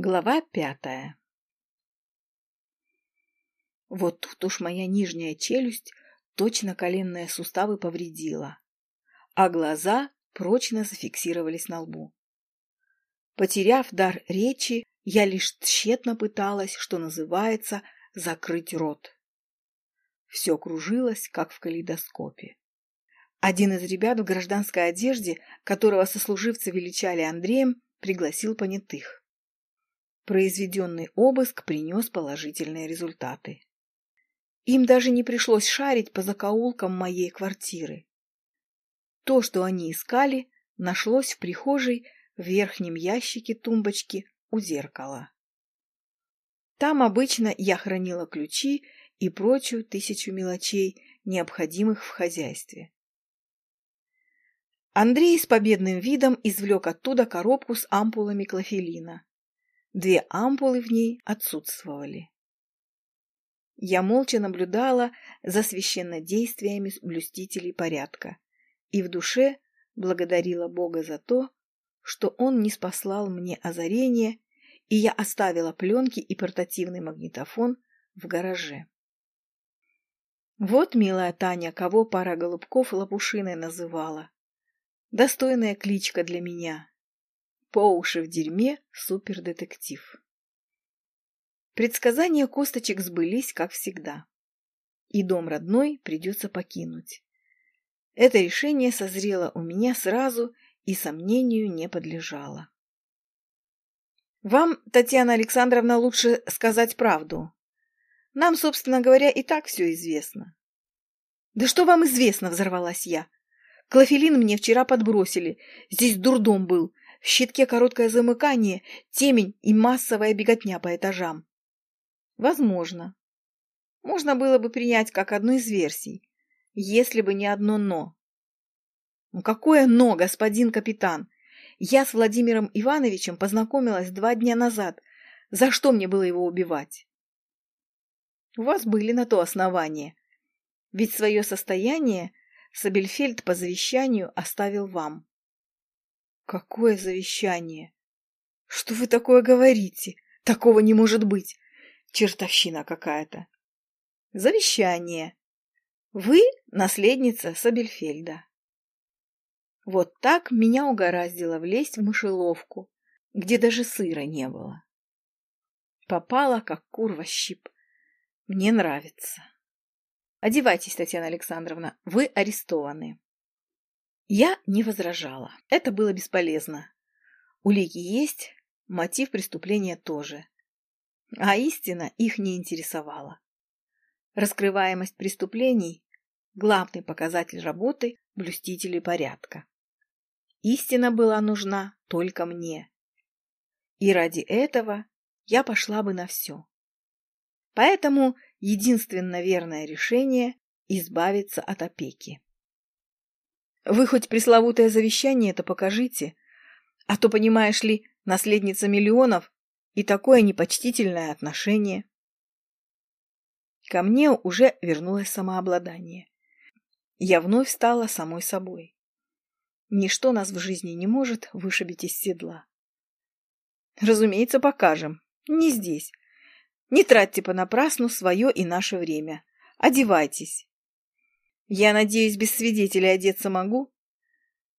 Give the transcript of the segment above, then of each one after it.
Глава пятая Вот тут уж моя нижняя челюсть точно коленные суставы повредила, а глаза прочно зафиксировались на лбу. Потеряв дар речи, я лишь тщетно пыталась, что называется, закрыть рот. Все кружилось, как в калейдоскопе. Один из ребят в гражданской одежде, которого сослуживцы величали Андреем, пригласил понятых. Произведенный обыск принес положительные результаты. Им даже не пришлось шарить по закоулкам моей квартиры. То, что они искали, нашлось в прихожей в верхнем ящике тумбочки у зеркала. Там обычно я хранила ключи и прочую тысячу мелочей, необходимых в хозяйстве. Андрей с победным видом извлек оттуда коробку с ампулами клофелина. Две ампулы в ней отсутствовали. Я молча наблюдала за священнодействиями блюстителей порядка и в душе благодарила Бога за то, что Он не спаслал мне озарение, и я оставила пленки и портативный магнитофон в гараже. Вот, милая Таня, кого пара голубков лопушиной называла. Достойная кличка для меня. По уши в дерьме супердетектив. Предсказания косточек сбылись, как всегда. И дом родной придется покинуть. Это решение созрело у меня сразу и сомнению не подлежало. Вам, Татьяна Александровна, лучше сказать правду. Нам, собственно говоря, и так все известно. Да что вам известно, взорвалась я. Клофелин мне вчера подбросили. Здесь дурдом был. В щитке короткое замыкание, темень и массовая беготня по этажам. Возможно. Можно было бы принять как одну из версий, если бы не одно «но». Ну какое «но», господин капитан? Я с Владимиром Ивановичем познакомилась два дня назад. За что мне было его убивать? У вас были на то основания. Ведь свое состояние Сабельфельд по завещанию оставил вам. Какое завещание? Что вы такое говорите? Такого не может быть. Чертовщина какая-то. Завещание. Вы наследница Сабельфельда. Вот так меня угораздило влезть в мышеловку, где даже сыра не было. Попала, как кур во щип. Мне нравится. Одевайтесь, Татьяна Александровна, вы арестованы. Я не возражала. Это было бесполезно. Улики есть, мотив преступления тоже. А истина их не интересовала. Раскрываемость преступлений – главный показатель работы блюстителей порядка. Истина была нужна только мне. И ради этого я пошла бы на все. Поэтому единственно верное решение – избавиться от опеки. Вы хоть пресловутое завещание это покажите, а то, понимаешь ли, наследница миллионов и такое непочтительное отношение. Ко мне уже вернулось самообладание. Я вновь стала самой собой. Ничто нас в жизни не может вышибить из седла. Разумеется, покажем. Не здесь. Не тратьте понапрасну свое и наше время. Одевайтесь. Я надеюсь, без свидетелей одеться могу?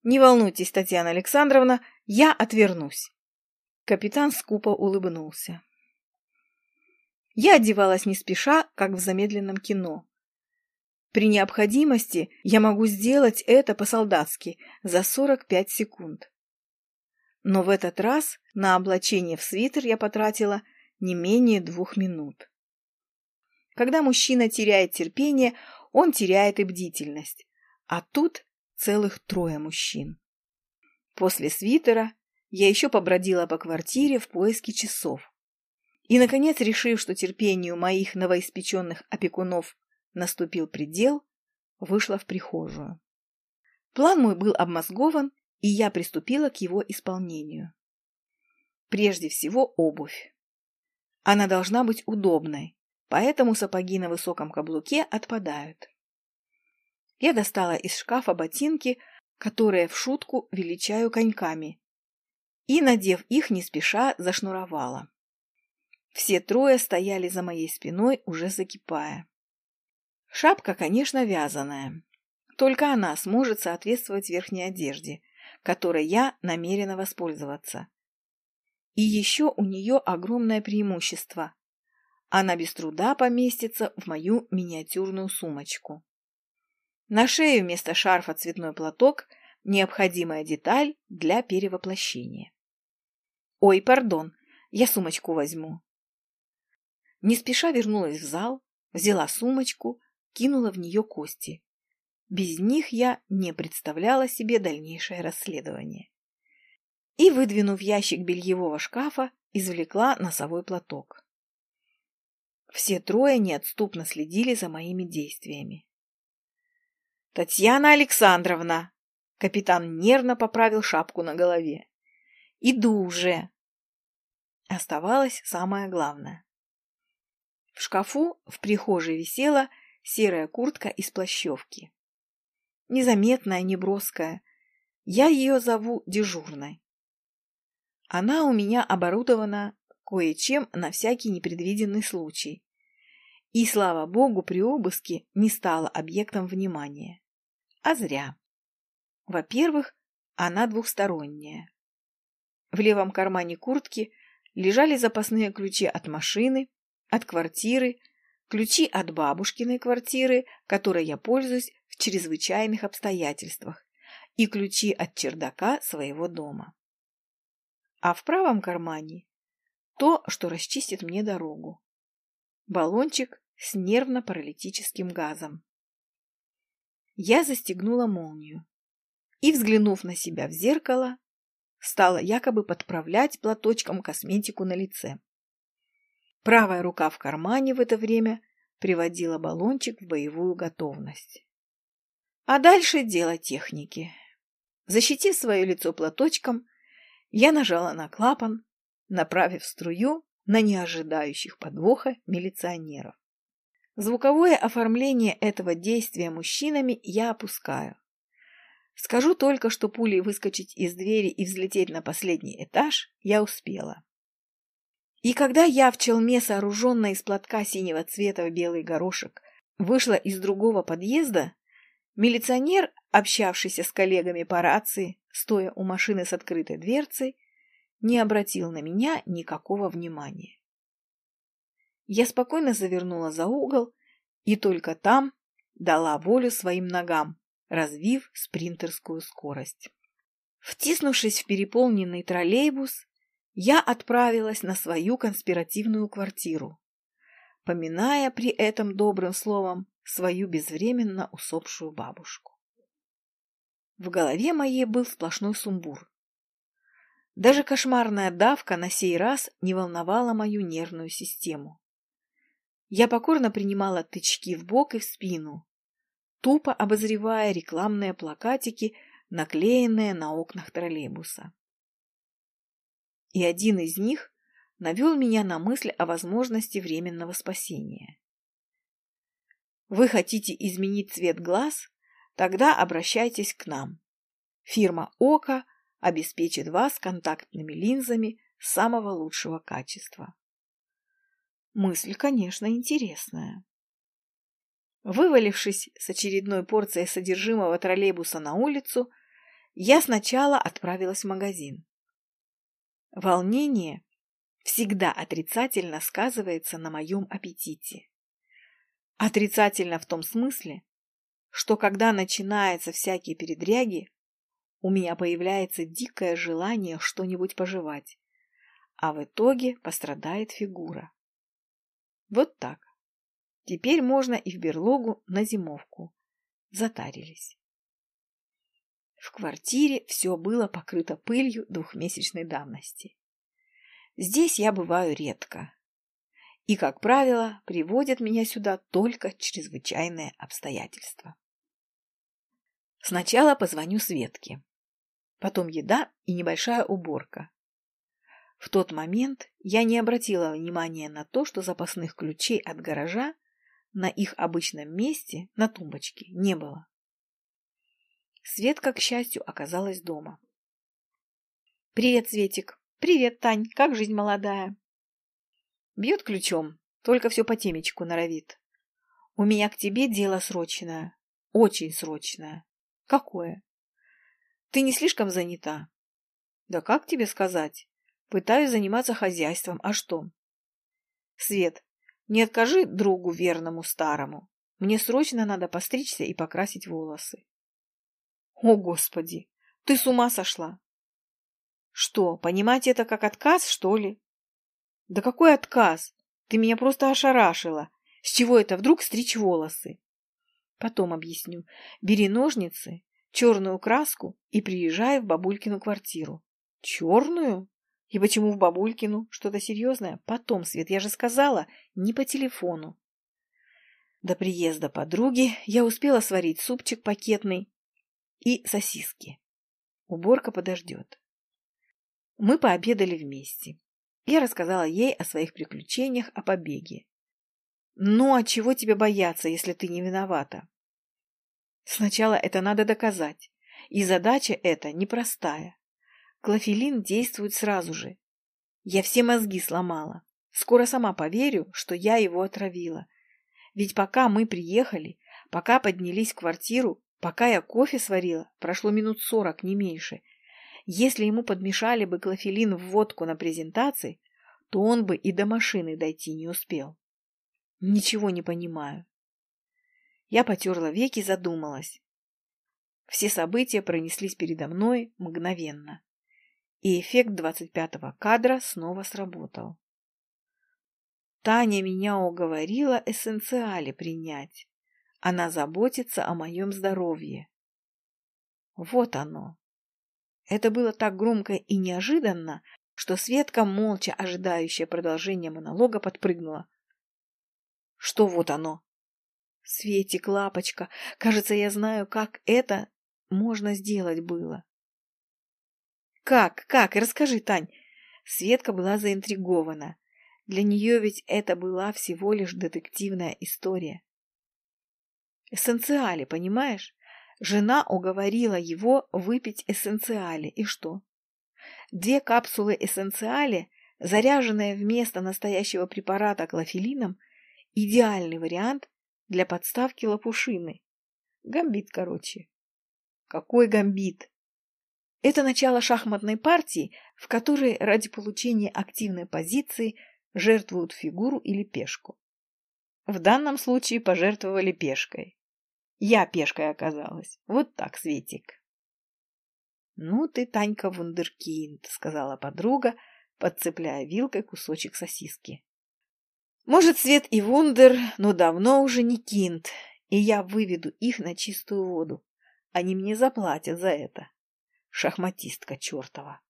Не волнуйтесь, Татьяна Александровна, я отвернусь. Капитан скупо улыбнулся. Я одевалась не спеша, как в замедленном кино. При необходимости я могу сделать это по-солдатски за 45 секунд. Но в этот раз на облачение в свитер я потратила не менее двух минут. Когда мужчина теряет терпение, он теряет и бдительность. А тут целых трое мужчин. После свитера я еще побродила по квартире в поиске часов. И, наконец, решив, что терпению моих новоиспеченных опекунов наступил предел, вышла в прихожую. План мой был обмозгован, и я приступила к его исполнению. Прежде всего обувь. Она должна быть удобной, поэтому сапоги на высоком каблуке отпадают. Я достала из шкафа ботинки, которые в шутку величаю коньками, и, надев их, не спеша, зашнуровала. Все трое стояли за моей спиной, уже закипая. Шапка, конечно, вязаная. Только она сможет соответствовать верхней одежде, которой я намерена воспользоваться. И еще у нее огромное преимущество. Она без труда поместится в мою миниатюрную сумочку. На шее вместо шарфа цветной платок – необходимая деталь для перевоплощения. Ой, пардон, я сумочку возьму. Не спеша вернулась в зал, взяла сумочку, кинула в нее кости. Без них я не представляла себе дальнейшее расследование. И, выдвинув ящик бельевого шкафа, извлекла носовой платок. Все трое неотступно следили за моими действиями. «Татьяна Александровна!» Капитан нервно поправил шапку на голове. «Иду уже!» Оставалось самое главное. В шкафу в прихожей висела серая куртка из плащевки. Незаметная, неброская. Я ее зову дежурной. Она у меня оборудована кое-чем на всякий непредвиденный случай. И, слава богу, при обыске не стала объектом внимания. А зря. Во-первых, она двухсторонняя. В левом кармане куртки лежали запасные ключи от машины, от квартиры, ключи от бабушкиной квартиры, которой я пользуюсь в чрезвычайных обстоятельствах, и ключи от чердака своего дома. А в правом кармане то, что расчистит мне дорогу. Баллончик с нервно-паралитическим газом. Я застегнула молнию и, взглянув на себя в зеркало, стала якобы подправлять платочком косметику на лице. Правая рука в кармане в это время приводила баллончик в боевую готовность. А дальше дело техники. Защитив свое лицо платочком, я нажала на клапан, направив струю на неожидающих подвоха милиционеров. Звуковое оформление этого действия мужчинами я опускаю. Скажу только, что пулей выскочить из двери и взлететь на последний этаж я успела. И когда я в челме, сооруженной из платка синего цвета в белый горошек, вышла из другого подъезда, милиционер, общавшийся с коллегами по рации, стоя у машины с открытой дверцей, не обратил на меня никакого внимания. Я спокойно завернула за угол и только там дала волю своим ногам, развив спринтерскую скорость. Втиснувшись в переполненный троллейбус, я отправилась на свою конспиративную квартиру, поминая при этом добрым словом свою безвременно усопшую бабушку. В голове моей был сплошной сумбур. Даже кошмарная давка на сей раз не волновала мою нервную систему. Я покорно принимала тычки в бок и в спину, тупо обозревая рекламные плакатики, наклеенные на окнах троллейбуса. И один из них навел меня на мысль о возможности временного спасения. Вы хотите изменить цвет глаз? Тогда обращайтесь к нам. Фирма «Ока» обеспечит вас контактными линзами самого лучшего качества. Мысль, конечно, интересная. Вывалившись с очередной порцией содержимого троллейбуса на улицу, я сначала отправилась в магазин. Волнение всегда отрицательно сказывается на моем аппетите. Отрицательно в том смысле, что когда начинаются всякие передряги, у меня появляется дикое желание что-нибудь пожевать, а в итоге пострадает фигура. Вот так. Теперь можно и в берлогу на зимовку. Затарились. В квартире все было покрыто пылью двухмесячной давности. Здесь я бываю редко. И, как правило, приводят меня сюда только чрезвычайные обстоятельства. Сначала позвоню Светке. Потом еда и небольшая уборка. В тот момент я не обратила внимания на то, что запасных ключей от гаража на их обычном месте, на тумбочке, не было. Светка, к счастью, оказалась дома. «Привет, Светик!» «Привет, Тань! Как жизнь молодая?» Бьет ключом, только все по темечку норовит. «У меня к тебе дело срочное, очень срочное». «Какое?» «Ты не слишком занята?» «Да как тебе сказать? Пытаюсь заниматься хозяйством, а что?» «Свет, не откажи другу верному старому. Мне срочно надо постричься и покрасить волосы». «О, Господи! Ты с ума сошла!» «Что, понимать это как отказ, что ли?» «Да какой отказ? Ты меня просто ошарашила. С чего это вдруг стричь волосы?» «Потом объясню. Бери ножницы, черную краску и приезжай в бабулькину квартиру». «Черную? И почему в бабулькину? Что-то серьезное? Потом, Свет, я же сказала, не по телефону». До приезда подруги я успела сварить супчик пакетный и сосиски. Уборка подождет. Мы пообедали вместе. Я рассказала ей о своих приключениях, о побеге. «Ну, а чего тебе бояться, если ты не виновата?» «Сначала это надо доказать, и задача эта непростая. Клофелин действует сразу же. Я все мозги сломала. Скоро сама поверю, что я его отравила. Ведь пока мы приехали, пока поднялись в квартиру, пока я кофе сварила, прошло минут сорок, не меньше. Если ему подмешали бы клофелин в водку на презентации, то он бы и до машины дойти не успел. Ничего не понимаю. Я потерла веки, задумалась. Все события пронеслись передо мной мгновенно. И эффект двадцать пятого кадра снова сработал. Таня меня уговорила эссенциали принять. Она заботится о моем здоровье. Вот оно. Это было так громко и неожиданно, что Светка, молча ожидающая продолжения монолога, подпрыгнула. Что вот оно? Светик, лапочка, кажется, я знаю, как это можно сделать было. Как, как? Расскажи, Тань. Светка была заинтригована. Для нее ведь это была всего лишь детективная история. Эссенциали, понимаешь? Жена уговорила его выпить эссенциали. И что? Две капсулы эссенциали, заряженные вместо настоящего препарата клофелином, идеальный вариант для подставки лопушины. Гамбит, короче. Какой гамбит? Это начало шахматной партии, в которой ради получения активной позиции жертвуют фигуру или пешку. В данном случае пожертвовали пешкой. Я пешкой оказалась. Вот так, Светик. Ну ты, Танька, вундеркинд, сказала подруга, подцепляя вилкой кусочек сосиски. Может, Свет и вундер, но давно уже не кинт, и я выведу их на чистую воду. Они мне заплатят за это. Шахматистка чертова.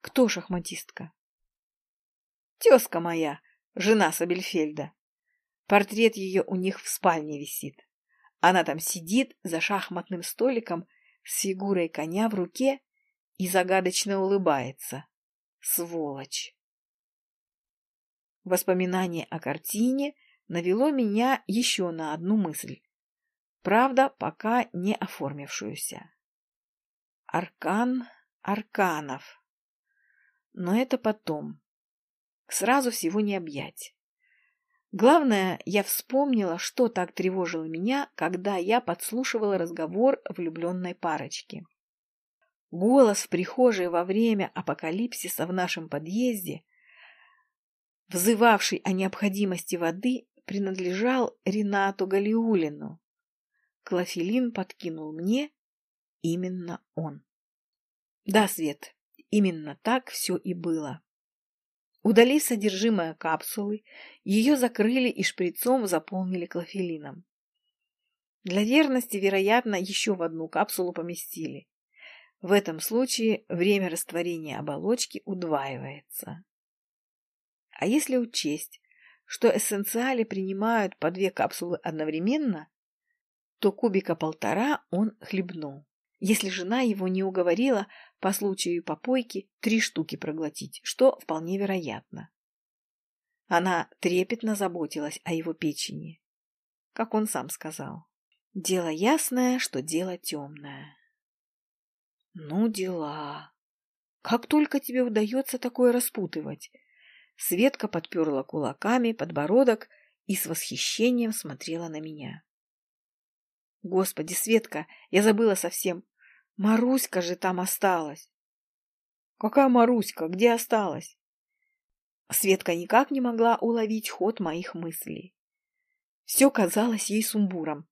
Кто шахматистка? Тезка моя, жена Сабельфельда. Портрет ее у них в спальне висит. Она там сидит за шахматным столиком с фигурой коня в руке и загадочно улыбается. Сволочь! Воспоминание о картине навело меня еще на одну мысль. Правда, пока не оформившуюся. Аркан Арканов. Но это потом. Сразу всего не объять. Главное, я вспомнила, что так тревожило меня, когда я подслушивала разговор влюбленной парочки. Голос в прихожей во время апокалипсиса в нашем подъезде, взывавший о необходимости воды, принадлежал Ренату Галиулину. Клофелин подкинул мне именно он. Да, Свет, именно так все и было. Удалив содержимое капсулы, ее закрыли и шприцом заполнили клофелином. Для верности, вероятно, еще в одну капсулу поместили. В этом случае время растворения оболочки удваивается. А если учесть, что эссенциали принимают по две капсулы одновременно, то кубика полтора он хлебнул если жена его не уговорила по случаю попойки три штуки проглотить, что вполне вероятно. Она трепетно заботилась о его печени. Как он сам сказал. Дело ясное, что дело темное. Ну, дела. Как только тебе удается такое распутывать? Светка подперла кулаками подбородок и с восхищением смотрела на меня. Господи, Светка, я забыла совсем. Маруська же там осталась. Какая Маруська? Где осталась? Светка никак не могла уловить ход моих мыслей. Все казалось ей сумбуром.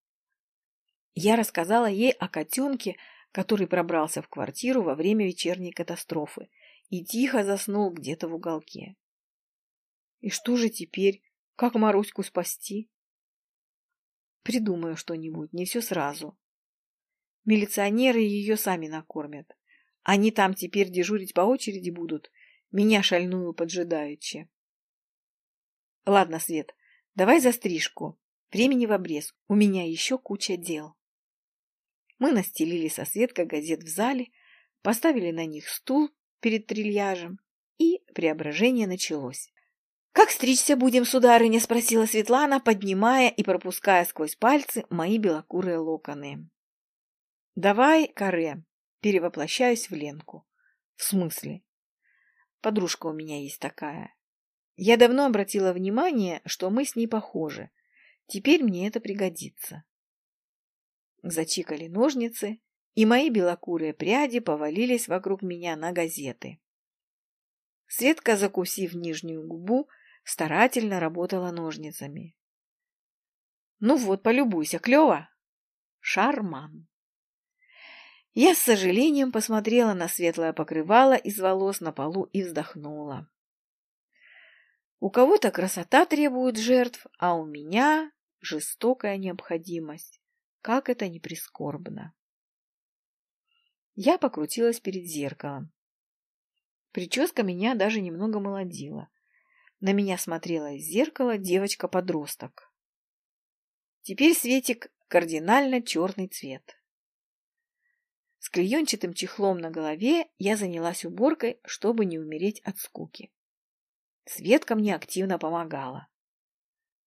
Я рассказала ей о котенке, который пробрался в квартиру во время вечерней катастрофы и тихо заснул где-то в уголке. И что же теперь? Как Маруську спасти? Придумаю что-нибудь, не все сразу. Милиционеры ее сами накормят. Они там теперь дежурить по очереди будут, меня шальную поджидаючи. Ладно, Свет, давай за стрижку. Времени в обрез, у меня еще куча дел. Мы настелили со Светкой газет в зале, поставили на них стул перед трильяжем, и преображение началось. «Как стричься будем, сударыня?» — спросила Светлана, поднимая и пропуская сквозь пальцы мои белокурые локоны. «Давай, каре, перевоплощаюсь в Ленку». «В смысле?» «Подружка у меня есть такая. Я давно обратила внимание, что мы с ней похожи. Теперь мне это пригодится». Зачикали ножницы, и мои белокурые пряди повалились вокруг меня на газеты. Светка, закусив нижнюю губу, старательно работала ножницами. «Ну вот, полюбуйся, клево!» «Шарман!» Я с сожалением посмотрела на светлое покрывало из волос на полу и вздохнула. У кого-то красота требует жертв, а у меня жестокая необходимость. Как это не прискорбно. Я покрутилась перед зеркалом. Прическа меня даже немного молодила. На меня смотрела из зеркала девочка-подросток. Теперь Светик кардинально черный цвет. С клеенчатым чехлом на голове я занялась уборкой, чтобы не умереть от скуки. Светка мне активно помогала.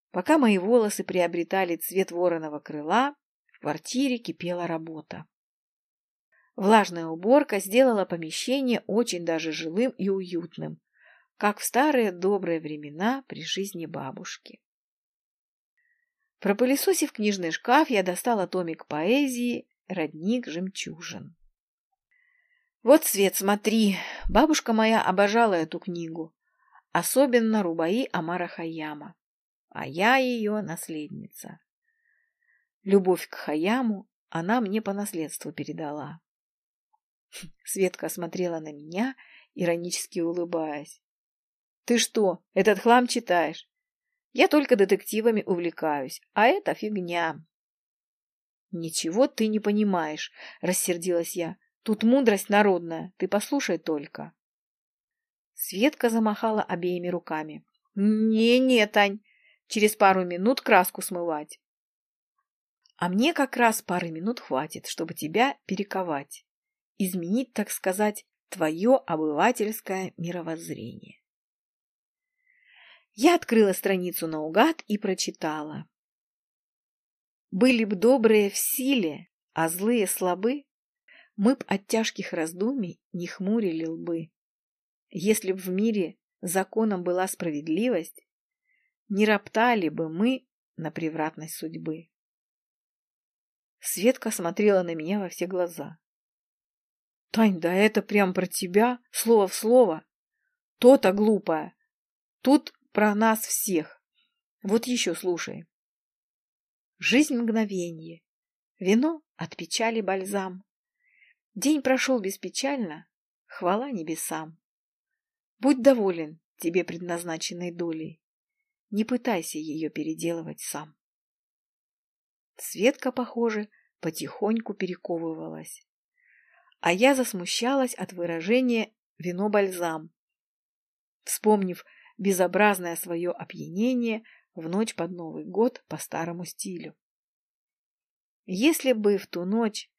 Пока мои волосы приобретали цвет вороного крыла, в квартире кипела работа. Влажная уборка сделала помещение очень даже жилым и уютным, как в старые добрые времена при жизни бабушки. Пропылесосив книжный шкаф, я достала томик поэзии «Родник жемчужин». Вот, Свет, смотри, бабушка моя обожала эту книгу, особенно Рубаи Амара Хаяма, а я ее наследница. Любовь к Хаяму она мне по наследству передала. Светка смотрела на меня, иронически улыбаясь. Ты что, этот хлам читаешь? Я только детективами увлекаюсь, а это фигня. Ничего ты не понимаешь, рассердилась я. Тут мудрость народная, ты послушай только. Светка замахала обеими руками. Не-не, Тань, через пару минут краску смывать. А мне как раз пары минут хватит, чтобы тебя перековать. Изменить, так сказать, твое обывательское мировоззрение. Я открыла страницу наугад и прочитала. Были б добрые в силе, а злые слабы, мы б от тяжких раздумий не хмурили лбы. Если б в мире законом была справедливость, не роптали бы мы на превратность судьбы. Светка смотрела на меня во все глаза. «Тань, да это прям про тебя, слово в слово. То-то глупая. Тут про нас всех. Вот еще слушай. Жизнь мгновенье. Вино от печали бальзам. День прошел беспечально. Хвала небесам. Будь доволен тебе предназначенной долей. Не пытайся ее переделывать сам. Светка, похоже, потихоньку перековывалась. А я засмущалась от выражения «вино-бальзам». Вспомнив безобразное свое опьянение в ночь под Новый год по старому стилю. Если бы в ту ночь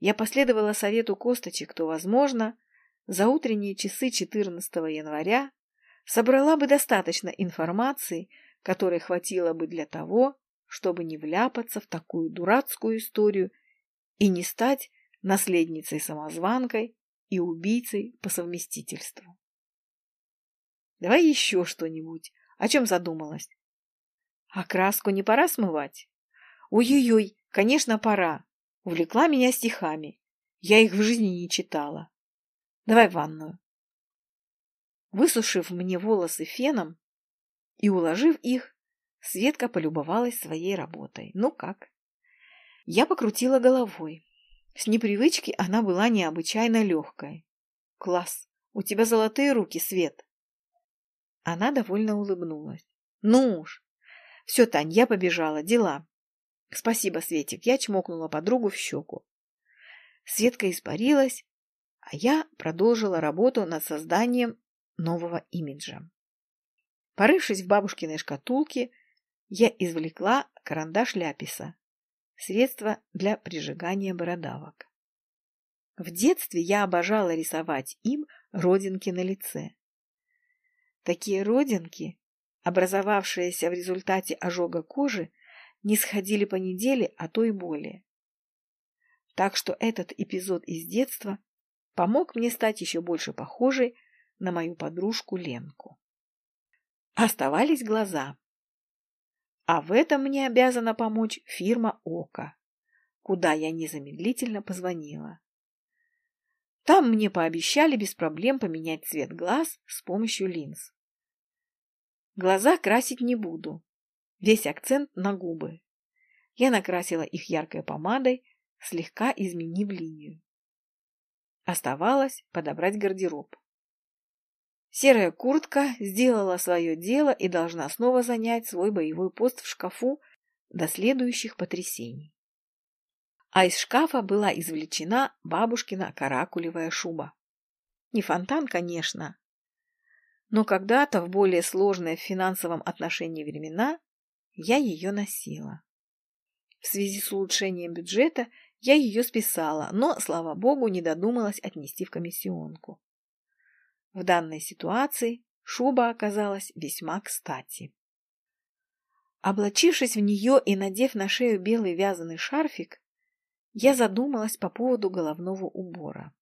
я последовала совету косточек, то, возможно, за утренние часы 14 января собрала бы достаточно информации, которой хватило бы для того, чтобы не вляпаться в такую дурацкую историю и не стать наследницей-самозванкой и убийцей по совместительству. Давай еще что-нибудь. О чем задумалась? А краску не пора смывать? Ой-ой-ой, конечно, пора. Увлекла меня стихами. Я их в жизни не читала. Давай ванную. Высушив мне волосы феном и уложив их, Светка полюбовалась своей работой. Ну как? Я покрутила головой. С непривычки она была необычайно легкой. Класс! У тебя золотые руки, Свет. Она довольно улыбнулась. Ну уж. Все, Тань, я побежала. Дела. Спасибо, Светик. Я чмокнула подругу в щеку. Светка испарилась, а я продолжила работу над созданием нового имиджа. Порывшись в бабушкиной шкатулке, я извлекла карандаш ляписа, средство для прижигания бородавок. В детстве я обожала рисовать им родинки на лице. Такие родинки, образовавшиеся в результате ожога кожи, не сходили по неделе, а то и более. Так что этот эпизод из детства помог мне стать еще больше похожей на мою подружку Ленку. Оставались глаза. А в этом мне обязана помочь фирма «Ока», куда я незамедлительно позвонила. Там мне пообещали без проблем поменять цвет глаз с помощью линз. Глаза красить не буду. Весь акцент на губы. Я накрасила их яркой помадой, слегка изменив линию. Оставалось подобрать гардероб. Серая куртка сделала свое дело и должна снова занять свой боевой пост в шкафу до следующих потрясений. А из шкафа была извлечена бабушкина каракулевая шуба. Не фонтан, конечно, но когда-то в более сложные в финансовом отношении времена я ее носила. В связи с улучшением бюджета я ее списала, но, слава богу, не додумалась отнести в комиссионку. В данной ситуации шуба оказалась весьма кстати. Облачившись в нее и надев на шею белый вязаный шарфик, я задумалась по поводу головного убора.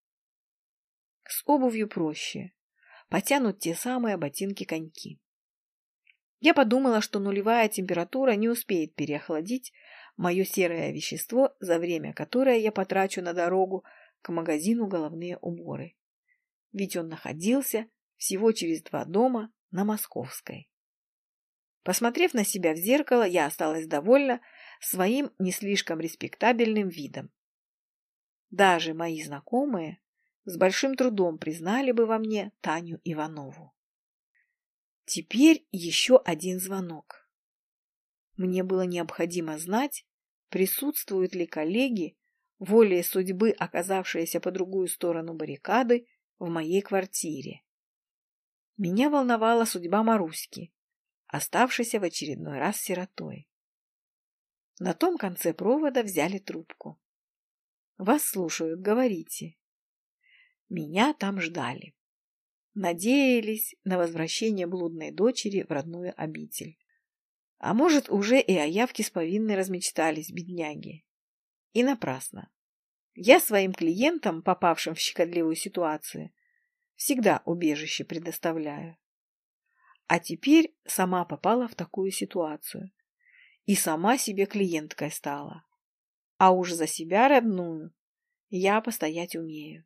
С обувью проще. Потянут те самые ботинки-коньки. Я подумала, что нулевая температура не успеет переохладить мое серое вещество за время, которое я потрачу на дорогу к магазину головные уборы ведь он находился всего через два дома на Московской. Посмотрев на себя в зеркало, я осталась довольна своим не слишком респектабельным видом. Даже мои знакомые с большим трудом признали бы во мне Таню Иванову. Теперь еще один звонок. Мне было необходимо знать, присутствуют ли коллеги, волей судьбы оказавшиеся по другую сторону баррикады, в моей квартире. Меня волновала судьба Маруськи, оставшейся в очередной раз сиротой. На том конце провода взяли трубку. «Вас слушают, говорите». Меня там ждали. Надеялись на возвращение блудной дочери в родную обитель. А может, уже и о явке с повинной размечтались бедняги. И напрасно. Я своим клиентам, попавшим в щекотливую ситуацию, всегда убежище предоставляю. А теперь сама попала в такую ситуацию. И сама себе клиенткой стала. А уж за себя родную я постоять умею.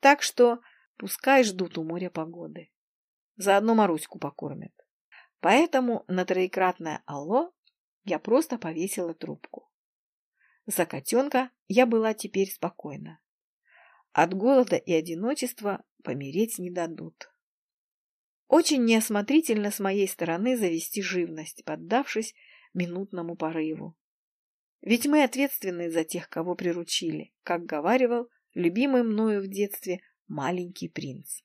Так что пускай ждут у моря погоды. Заодно Маруську покормят. Поэтому на троекратное «Алло» я просто повесила трубку. За котенка я была теперь спокойна. От голода и одиночества помереть не дадут. Очень неосмотрительно с моей стороны завести живность, поддавшись минутному порыву. Ведь мы ответственны за тех, кого приручили, как говаривал любимый мною в детстве маленький принц.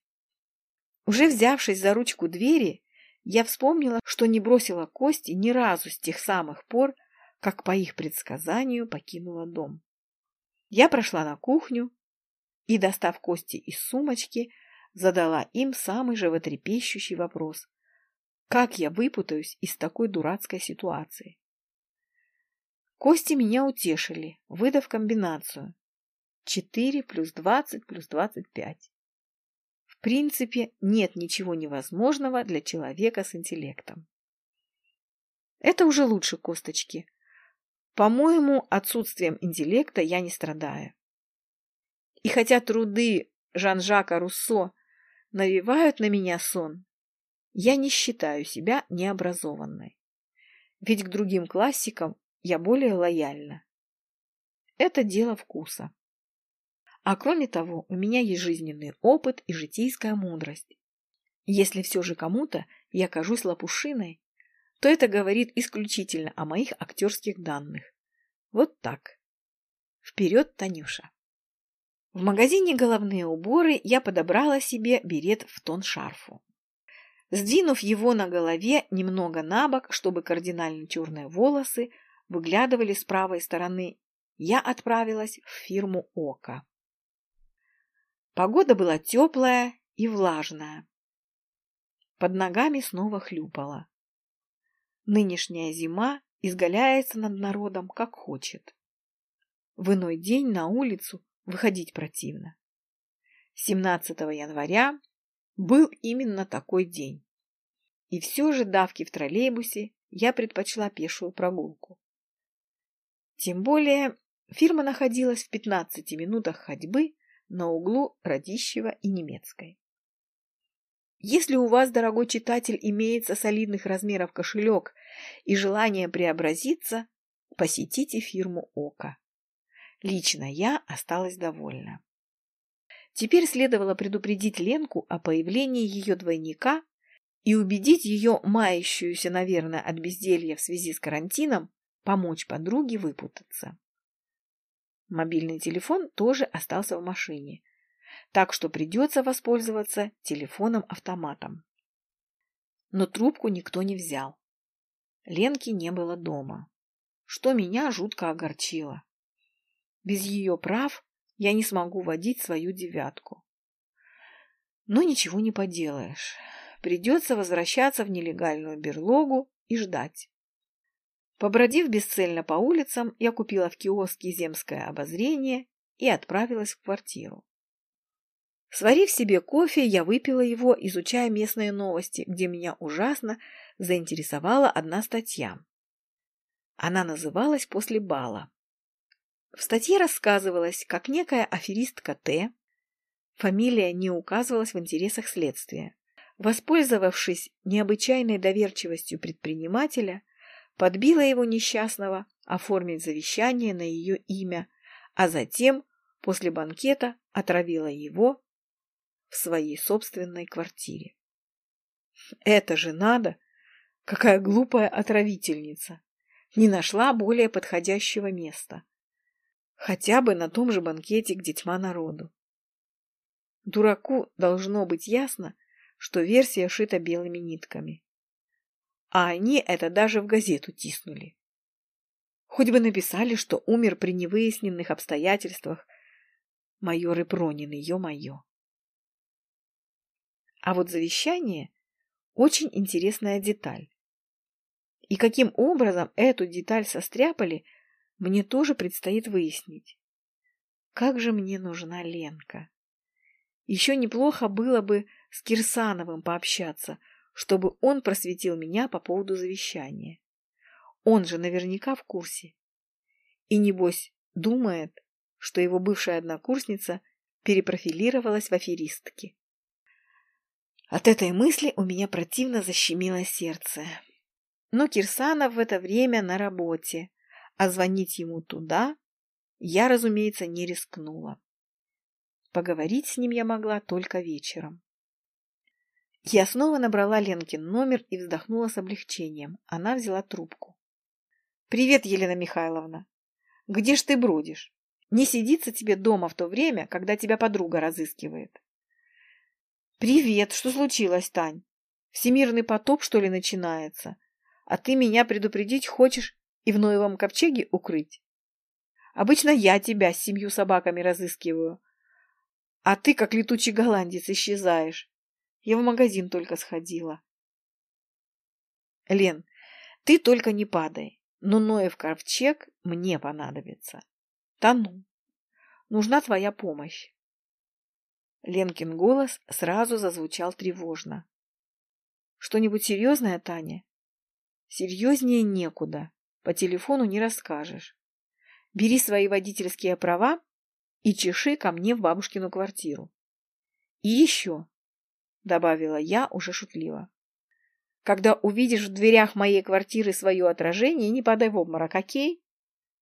Уже взявшись за ручку двери, я вспомнила, что не бросила кости ни разу с тех самых пор, как по их предсказанию покинула дом. Я прошла на кухню и, достав кости из сумочки, задала им самый животрепещущий вопрос. Как я выпутаюсь из такой дурацкой ситуации? Кости меня утешили, выдав комбинацию. 4 плюс 20 плюс 25. В принципе, нет ничего невозможного для человека с интеллектом. Это уже лучше косточки. По-моему, отсутствием интеллекта я не страдаю. И хотя труды Жан-Жака Руссо навевают на меня сон, я не считаю себя необразованной. Ведь к другим классикам я более лояльна. Это дело вкуса. А кроме того, у меня есть жизненный опыт и житейская мудрость. Если все же кому-то я кажусь лопушиной, то это говорит исключительно о моих актерских данных. Вот так. Вперед, Танюша. В магазине головные уборы я подобрала себе берет в тон шарфу. Сдвинув его на голове немного на бок, чтобы кардинально черные волосы выглядывали с правой стороны, я отправилась в фирму Ока. Погода была теплая и влажная. Под ногами снова хлюпала. Нынешняя зима изгаляется над народом, как хочет. В иной день на улицу выходить противно. 17 января был именно такой день. И все же давки в троллейбусе я предпочла пешую прогулку. Тем более фирма находилась в 15 минутах ходьбы на углу Радищева и Немецкой. Если у вас, дорогой читатель, имеется солидных размеров кошелек и желание преобразиться, посетите фирму ОКО. Лично я осталась довольна. Теперь следовало предупредить Ленку о появлении ее двойника и убедить ее, мающуюся, наверное, от безделья в связи с карантином, помочь подруге выпутаться. Мобильный телефон тоже остался в машине, так что придется воспользоваться телефоном-автоматом. Но трубку никто не взял. Ленки не было дома, что меня жутко огорчило. Без ее прав я не смогу водить свою девятку. Но ничего не поделаешь. Придется возвращаться в нелегальную берлогу и ждать. Побродив бесцельно по улицам, я купила в киоске земское обозрение и отправилась в квартиру. Сварив себе кофе, я выпила его, изучая местные новости, где меня ужасно заинтересовала одна статья. Она называлась «После бала». В статье рассказывалось, как некая аферистка Т, фамилия не указывалась в интересах следствия, воспользовавшись необычайной доверчивостью предпринимателя, подбила его несчастного оформить завещание на ее имя, а затем, после банкета, отравила его в своей собственной квартире. Это же надо! Какая глупая отравительница! Не нашла более подходящего места. Хотя бы на том же банкете, где тьма народу. Дураку должно быть ясно, что версия шита белыми нитками. А они это даже в газету тиснули. Хоть бы написали, что умер при невыясненных обстоятельствах майоры Пронин, ё-моё. А вот завещание – очень интересная деталь. И каким образом эту деталь состряпали – мне тоже предстоит выяснить. Как же мне нужна Ленка? Еще неплохо было бы с Кирсановым пообщаться, чтобы он просветил меня по поводу завещания. Он же наверняка в курсе. И, небось, думает, что его бывшая однокурсница перепрофилировалась в аферистки. От этой мысли у меня противно защемило сердце. Но Кирсанов в это время на работе, а звонить ему туда я, разумеется, не рискнула. Поговорить с ним я могла только вечером. Я снова набрала Ленкин номер и вздохнула с облегчением. Она взяла трубку. «Привет, Елена Михайловна. Где ж ты бродишь? Не сидится тебе дома в то время, когда тебя подруга разыскивает?» «Привет. Что случилось, Тань? Всемирный потоп, что ли, начинается? А ты меня предупредить хочешь и в Ноевом ковчеге укрыть. Обычно я тебя с семью собаками разыскиваю, а ты, как летучий голландец, исчезаешь. Я в магазин только сходила. Лен, ты только не падай, но Ноев ковчег мне понадобится. Тону. Нужна твоя помощь. Ленкин голос сразу зазвучал тревожно. Что-нибудь серьезное, Таня? Серьезнее некуда. По телефону не расскажешь. Бери свои водительские права и чеши ко мне в бабушкину квартиру. И еще, — добавила я уже шутливо, — когда увидишь в дверях моей квартиры свое отражение, не подай в обморок, окей?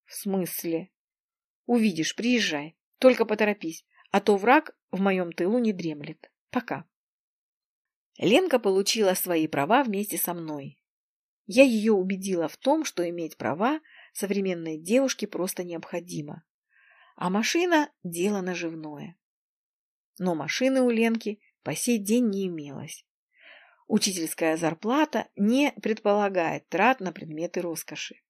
В смысле? Увидишь, приезжай. Только поторопись, а то враг в моем тылу не дремлет. Пока. Ленка получила свои права вместе со мной. Я ее убедила в том, что иметь права современной девушке просто необходимо. А машина – дело наживное. Но машины у Ленки по сей день не имелось. Учительская зарплата не предполагает трат на предметы роскоши.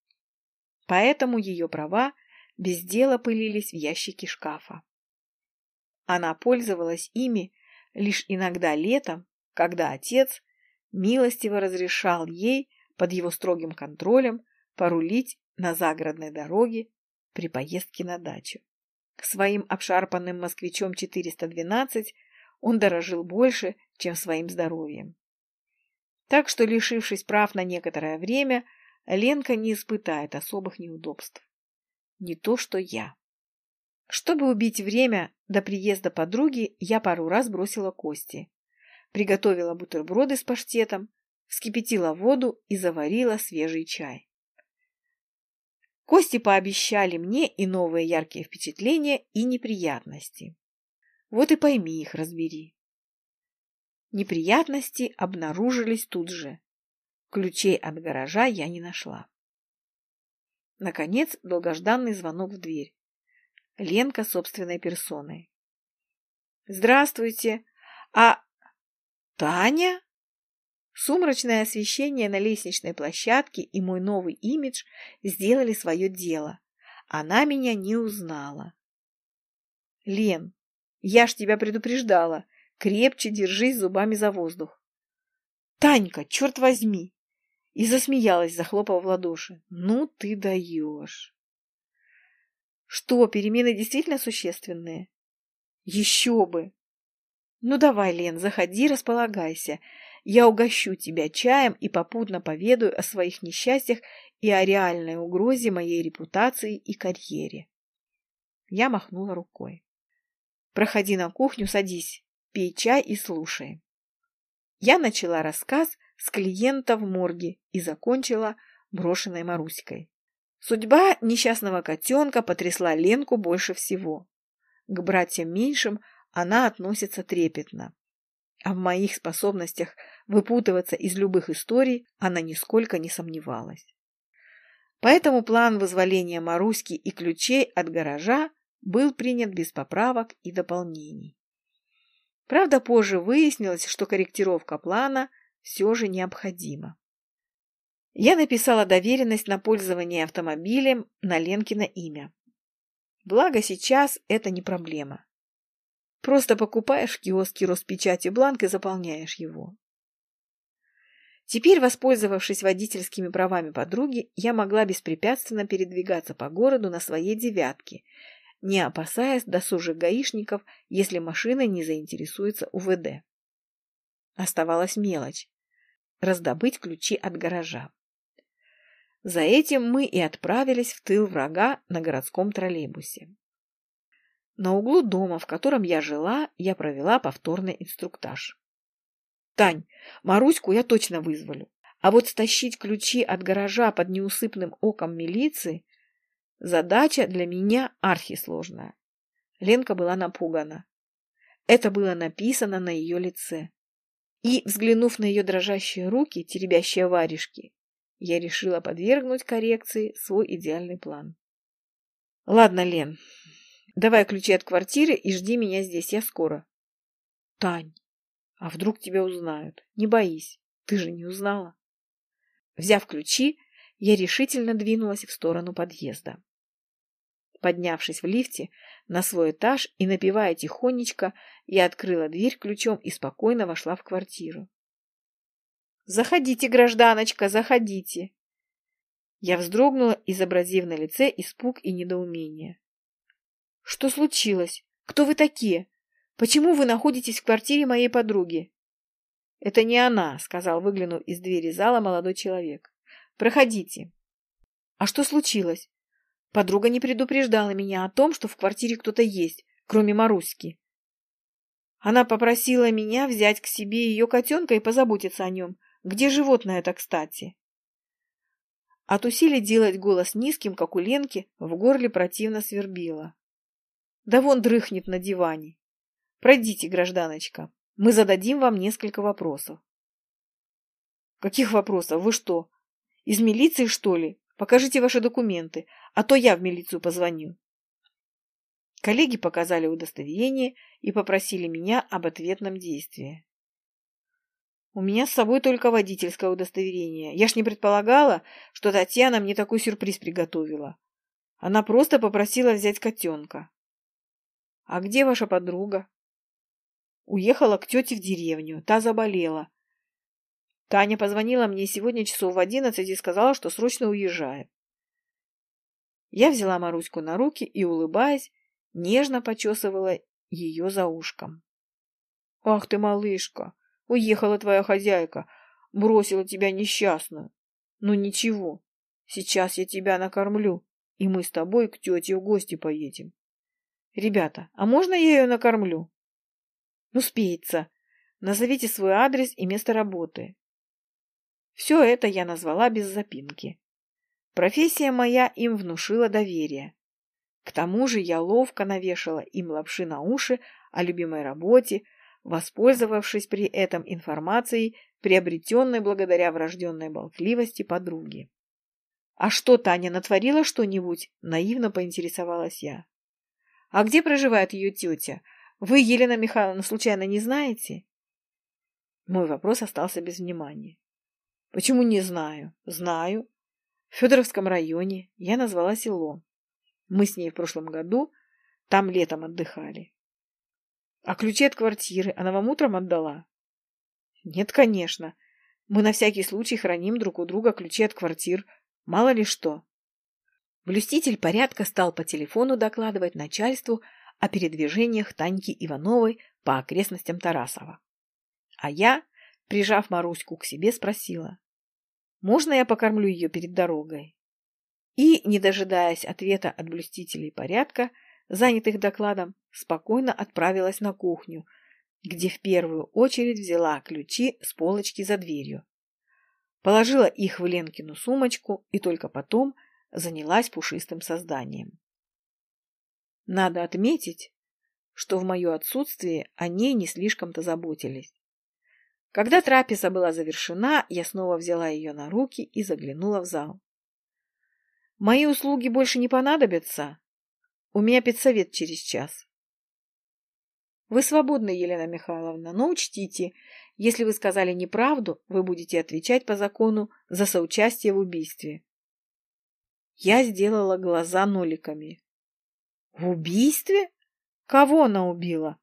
Поэтому ее права без дела пылились в ящике шкафа. Она пользовалась ими лишь иногда летом, когда отец милостиво разрешал ей под его строгим контролем порулить на загородной дороге при поездке на дачу. Своим обшарпанным москвичом 412 он дорожил больше, чем своим здоровьем. Так что, лишившись прав на некоторое время, Ленка не испытает особых неудобств. Не то, что я. Чтобы убить время до приезда подруги, я пару раз бросила кости. Приготовила бутерброды с паштетом, вскипятила воду и заварила свежий чай. Кости пообещали мне и новые яркие впечатления, и неприятности. Вот и пойми их, разбери. Неприятности обнаружились тут же. Ключей от гаража я не нашла. Наконец, долгожданный звонок в дверь. Ленка собственной персоной. «Здравствуйте! А... Таня?» Сумрачное освещение на лестничной площадке и мой новый имидж сделали свое дело. Она меня не узнала. «Лен, я ж тебя предупреждала. Крепче держись зубами за воздух». «Танька, черт возьми!» И засмеялась, захлопав в ладоши. «Ну ты даешь!» «Что, перемены действительно существенные?» «Еще бы!» «Ну давай, Лен, заходи, располагайся. Я угощу тебя чаем и попутно поведаю о своих несчастьях и о реальной угрозе моей репутации и карьере». Я махнула рукой. «Проходи на кухню, садись, пей чай и слушай». Я начала рассказ с клиента в морге и закончила брошенной Маруськой. Судьба несчастного котенка потрясла Ленку больше всего. К братьям меньшим она относится трепетно. А в моих способностях выпутываться из любых историй она нисколько не сомневалась. Поэтому план вызволения Маруськи и ключей от гаража был принят без поправок и дополнений. Правда, позже выяснилось, что корректировка плана все же необходима. Я написала доверенность на пользование автомобилем на Ленкино имя. Благо сейчас это не проблема. Просто покупаешь в киоске Роспечати бланк и заполняешь его. Теперь, воспользовавшись водительскими правами подруги, я могла беспрепятственно передвигаться по городу на своей «девятке», не опасаясь досужих гаишников, если машина не заинтересуется УВД. Оставалась мелочь – раздобыть ключи от гаража. За этим мы и отправились в тыл врага на городском троллейбусе. На углу дома, в котором я жила, я провела повторный инструктаж. «Тань, Маруську я точно вызволю. А вот стащить ключи от гаража под неусыпным оком милиции – задача для меня архисложная». Ленка была напугана. Это было написано на ее лице. И, взглянув на ее дрожащие руки, теребящие варежки, я решила подвергнуть коррекции свой идеальный план. «Ладно, Лен, Давай ключи от квартиры и жди меня здесь, я скоро. Тань, а вдруг тебя узнают? Не боись, ты же не узнала. Взяв ключи, я решительно двинулась в сторону подъезда. Поднявшись в лифте на свой этаж и напивая тихонечко, я открыла дверь ключом и спокойно вошла в квартиру. «Заходите, гражданочка, заходите!» Я вздрогнула, изобразив на лице испуг и недоумение. Что случилось? Кто вы такие? Почему вы находитесь в квартире моей подруги? Это не она, сказал, выглянув из двери зала молодой человек. Проходите. А что случилось? Подруга не предупреждала меня о том, что в квартире кто-то есть, кроме Маруськи. Она попросила меня взять к себе ее котенка и позаботиться о нем. Где животное это, кстати? От усилий делать голос низким, как у Ленки, в горле противно свербило. Да вон дрыхнет на диване. Пройдите, гражданочка, мы зададим вам несколько вопросов. Каких вопросов? Вы что, из милиции, что ли? Покажите ваши документы, а то я в милицию позвоню. Коллеги показали удостоверение и попросили меня об ответном действии. У меня с собой только водительское удостоверение. Я ж не предполагала, что Татьяна мне такой сюрприз приготовила. Она просто попросила взять котенка. А где ваша подруга? Уехала к тете в деревню. Та заболела. Таня позвонила мне сегодня часов в одиннадцать и сказала, что срочно уезжает. Я взяла Маруську на руки и, улыбаясь, нежно почесывала ее за ушком. — Ах ты, малышка! Уехала твоя хозяйка, бросила тебя несчастную. Ну ничего, сейчас я тебя накормлю, и мы с тобой к тете в гости поедем. Ребята, а можно я ее накормлю? Ну, спеется. Назовите свой адрес и место работы. Все это я назвала без запинки. Профессия моя им внушила доверие. К тому же я ловко навешала им лапши на уши о любимой работе, воспользовавшись при этом информацией, приобретенной благодаря врожденной болтливости подруги. «А что, Таня, натворила что-нибудь?» – наивно поинтересовалась я. «А где проживает ее тетя? Вы, Елена Михайловна, случайно не знаете?» Мой вопрос остался без внимания. «Почему не знаю?» «Знаю. В Федоровском районе я назвала село. Мы с ней в прошлом году там летом отдыхали. А ключи от квартиры она вам утром отдала? Нет, конечно. Мы на всякий случай храним друг у друга ключи от квартир. Мало ли что. Блюститель порядка стал по телефону докладывать начальству о передвижениях Таньки Ивановой по окрестностям Тарасова. А я, прижав Маруську к себе, спросила, можно я покормлю ее перед дорогой? и, не дожидаясь ответа от блюстителей порядка, занятых докладом, спокойно отправилась на кухню, где в первую очередь взяла ключи с полочки за дверью. Положила их в Ленкину сумочку и только потом занялась пушистым созданием. Надо отметить, что в мое отсутствие о ней не слишком-то заботились. Когда трапеза была завершена, я снова взяла ее на руки и заглянула в зал. Мои услуги больше не понадобятся. У меня педсовет через час. Вы свободны, Елена Михайловна, но учтите, если вы сказали неправду, вы будете отвечать по закону за соучастие в убийстве. Я сделала глаза ноликами. В убийстве? Кого она убила?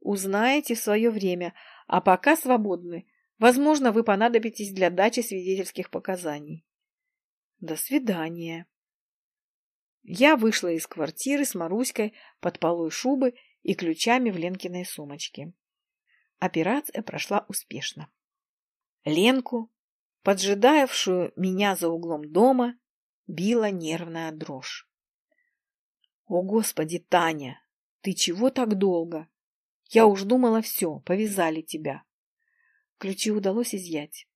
Узнаете в свое время, а пока свободны. Возможно, вы понадобитесь для дачи свидетельских показаний. До свидания. Я вышла из квартиры с Маруськой под полой шубы и ключами в Ленкиной сумочке. Операция прошла успешно. Ленку, поджидавшую меня за углом дома, била нервная дрожь. «О, Господи, Таня, ты чего так долго? Я уж думала, все, повязали тебя». Ключи удалось изъять.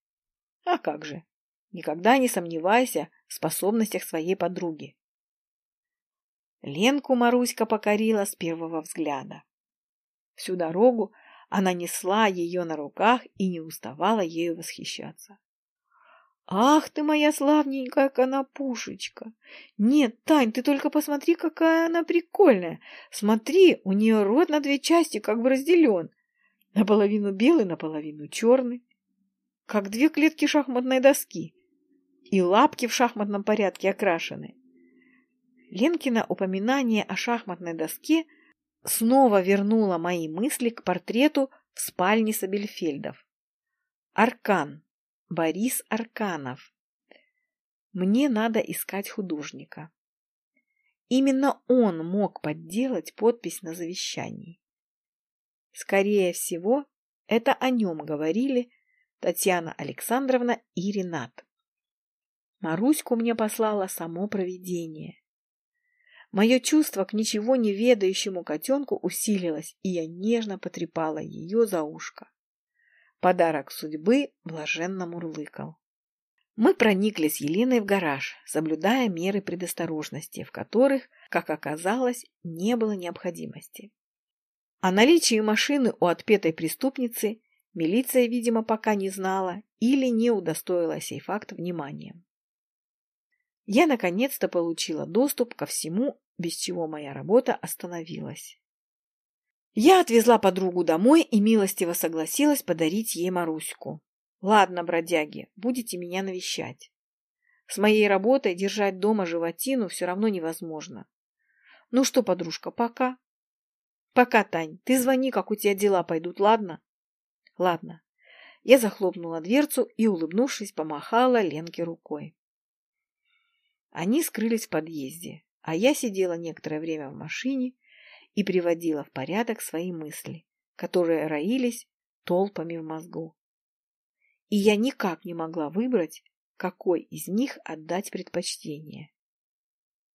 А как же, Никогда не сомневайся в способностях своей подруги. Ленку Маруська покорила с первого взгляда. Всю дорогу она несла ее на руках и не уставала ею восхищаться. «Ах ты моя славненькая конопушечка! Нет, Тань, ты только посмотри, какая она прикольная! Смотри, у нее рот на две части как бы разделен. Наполовину белый, наполовину черный. Как две клетки шахматной доски и лапки в шахматном порядке окрашены. Ленкина упоминание о шахматной доске снова вернуло мои мысли к портрету в спальне Сабельфельдов. Аркан. Борис Арканов. Мне надо искать художника. именно он мог подделать подпись на завещании. Скорее всего, это о нем говорили Татьяна Александровна и Ренат. Маруську мне послала само провидение. Мое чувство к ничего не ведающему котенку усилилось, и я нежно потрепала ее за ушко. Подарок судьбы блаженно мурлыкал. Мы проникли с Еленой в гараж, соблюдая меры предосторожности, в которых, как оказалось, не было необходимости. О наличии машины у отпетой преступницы милиция, видимо, пока не знала или не удостоила сей факт вниманием. Я наконец-то получила доступ ко всему, без чего моя работа остановилась. Я отвезла подругу домой и милостиво согласилась подарить ей Маруську. Ладно, бродяги, будете меня навещать. С моей работой держать дома животину все равно невозможно. Ну что, подружка, пока. Пока, Тань, ты звони, как у тебя дела пойдут, ладно? Ладно. Я захлопнула дверцу и, улыбнувшись, помахала Ленке рукой. Они скрылись в подъезде, а я сидела некоторое время в машине и приводила в порядок свои мысли, которые роились толпами в мозгу. И я никак не могла выбрать, какой из них отдать предпочтение.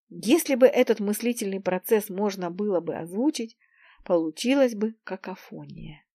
Если бы этот мыслительный процесс можно было бы озвучить, получилась бы какофония.